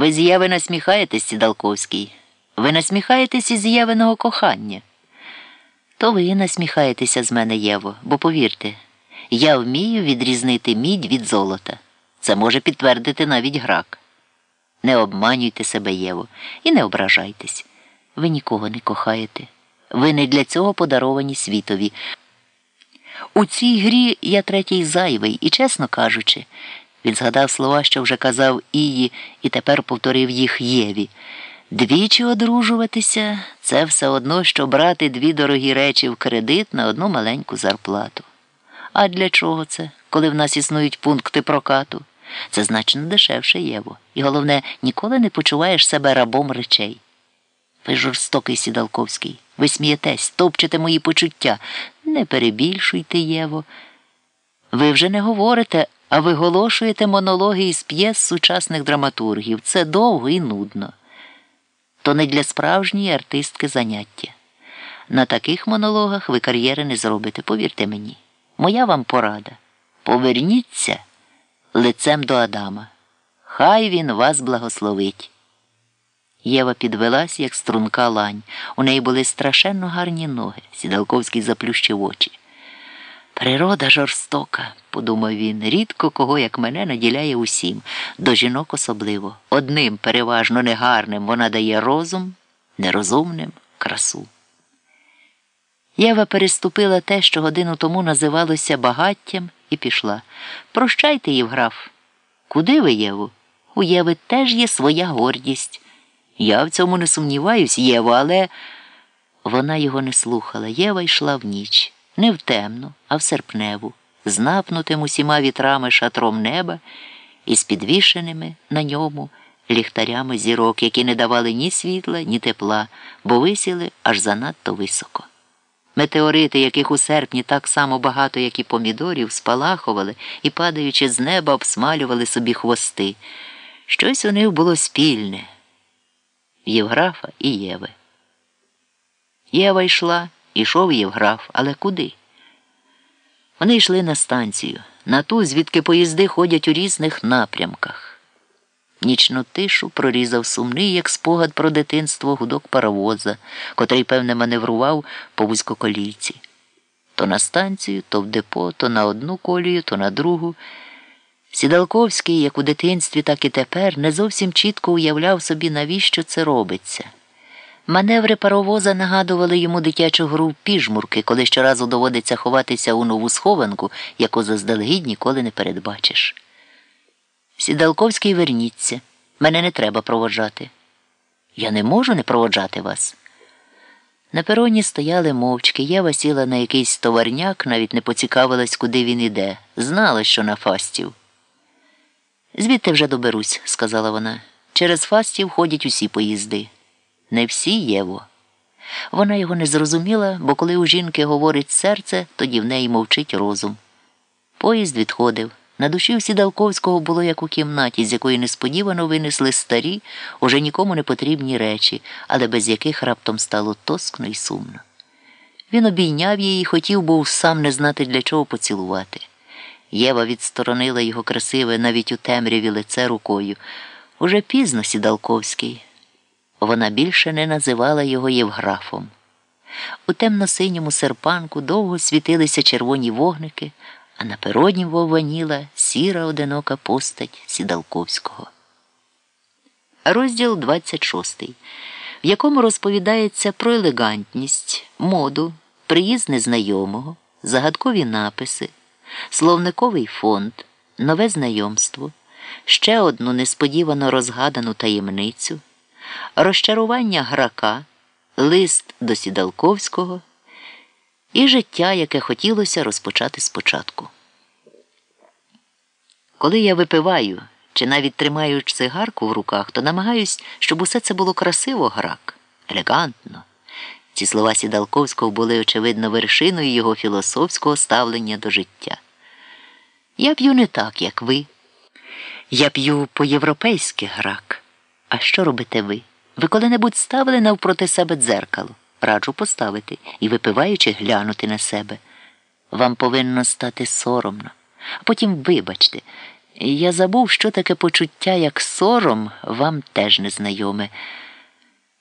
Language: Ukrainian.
Ви з Єви насміхаєтесь, Сідалковський. Ви насміхаєтесь із Євиного кохання. То ви насміхаєтеся з мене, Єво, бо повірте, я вмію відрізнити мідь від золота. Це може підтвердити навіть грак. Не обманюйте себе, Єво, і не ображайтесь. Ви нікого не кохаєте. Ви не для цього подаровані світові. У цій грі я третій зайвий, і, чесно кажучи, він згадав слова, що вже казав Ії, і тепер повторив їх Єві. Двічі одружуватися це все одно, що брати дві дорогі речі в кредит на одну маленьку зарплату. А для чого це, коли в нас існують пункти прокату? Це значно дешевше Єво. І головне, ніколи не почуваєш себе рабом речей. Ви жорстокий сідалковський, ви смієтесь, топчете мої почуття. Не перебільшуйте, Єво. Ви вже не говорите, а виголошуєте монологи із п'єс сучасних драматургів. Це довго і нудно. То не для справжньої артистки заняття. На таких монологах ви кар'єри не зробите, повірте мені. Моя вам порада. Поверніться лицем до Адама. Хай він вас благословить. Єва підвелась, як струнка лань. У неї були страшенно гарні ноги. Сідалковський заплющив очі. Природа жорстока, подумав він, рідко кого, як мене, наділяє усім, до жінок особливо. Одним, переважно негарним, вона дає розум, нерозумним красу. Єва переступила те, що годину тому називалося багаттям, і пішла. Прощайте, Євграф. Куди ви, Єву? У Єви теж є своя гордість. Я в цьому не сумніваюсь, Єво, але вона його не слухала. Єва йшла в ніч, не в темну, а в серпневу, з напнутим усіма вітрами шатром неба і з підвішеними на ньому ліхтарями зірок, які не давали ні світла, ні тепла, бо висіли аж занадто високо. Метеорити, яких у серпні так само багато, як і помідорів, спалахували і, падаючи з неба, обсмалювали собі хвости. Щось у них було спільне. Євграфа і Єви. Єва йшла, ішов Євграф, але куди? Вони йшли на станцію, на ту, звідки поїзди ходять у різних напрямках. Нічну тишу прорізав сумний, як спогад про дитинство гудок паровоза, котрий, певне, маневрував по вузькоколійці. То на станцію, то в депо, то на одну колію, то на другу. Сідалковський, як у дитинстві, так і тепер, не зовсім чітко уявляв собі, навіщо це робиться. Маневри паровоза нагадували йому дитячу гру в піжмурки, коли щоразу доводиться ховатися у нову схованку, яку заздалегідь ніколи не передбачиш. Сідалковський верніться. Мене не треба проводжати. Я не можу не проводжати вас. На пероні стояли мовчки. Єва сіла на якийсь товарняк, навіть не поцікавилась, куди він іде. Знала, що на фастів. Звідти вже доберусь, сказала вона. Через фастів ходять усі поїзди. Не всі Єво. Вона його не зрозуміла, бо коли у жінки говорить серце, тоді в неї мовчить розум. Поїзд відходив. На душі у Сідалковського було як у кімнаті, з якої несподівано винесли старі, уже нікому не потрібні речі, але без яких раптом стало тоскно і сумно. Він обійняв її і хотів був сам не знати, для чого поцілувати. Єва відсторонила його красиве навіть у темряві лице рукою. Уже пізно Сідалковський. Вона більше не називала його Євграфом. У темно-синьому серпанку довго світилися червоні вогники, а на перодні вовваніла сіра одинока постать Сідалковського. Розділ 26, в якому розповідається про елегантність, моду, приїзд незнайомого, загадкові написи, словниковий фонд, нове знайомство, ще одну несподівано розгадану таємницю, розчарування грака, лист до Сідалковського і життя, яке хотілося розпочати спочатку. Коли я випиваю чи навіть тримаю цигарку в руках, то намагаюсь, щоб усе це було красиво грак, елегантно. Ці слова Сідалковського були, очевидно, вершиною його філософського ставлення до життя. Я п'ю не так, як ви. Я п'ю по-європейськи грак. А що робите ви? Ви коли-небудь ставили навпроти себе дзеркало? Раджу поставити і, випиваючи, глянути на себе. Вам повинно стати соромно. А потім, вибачте, Я забув, що таке почуття, як сором, вам теж незнайоме.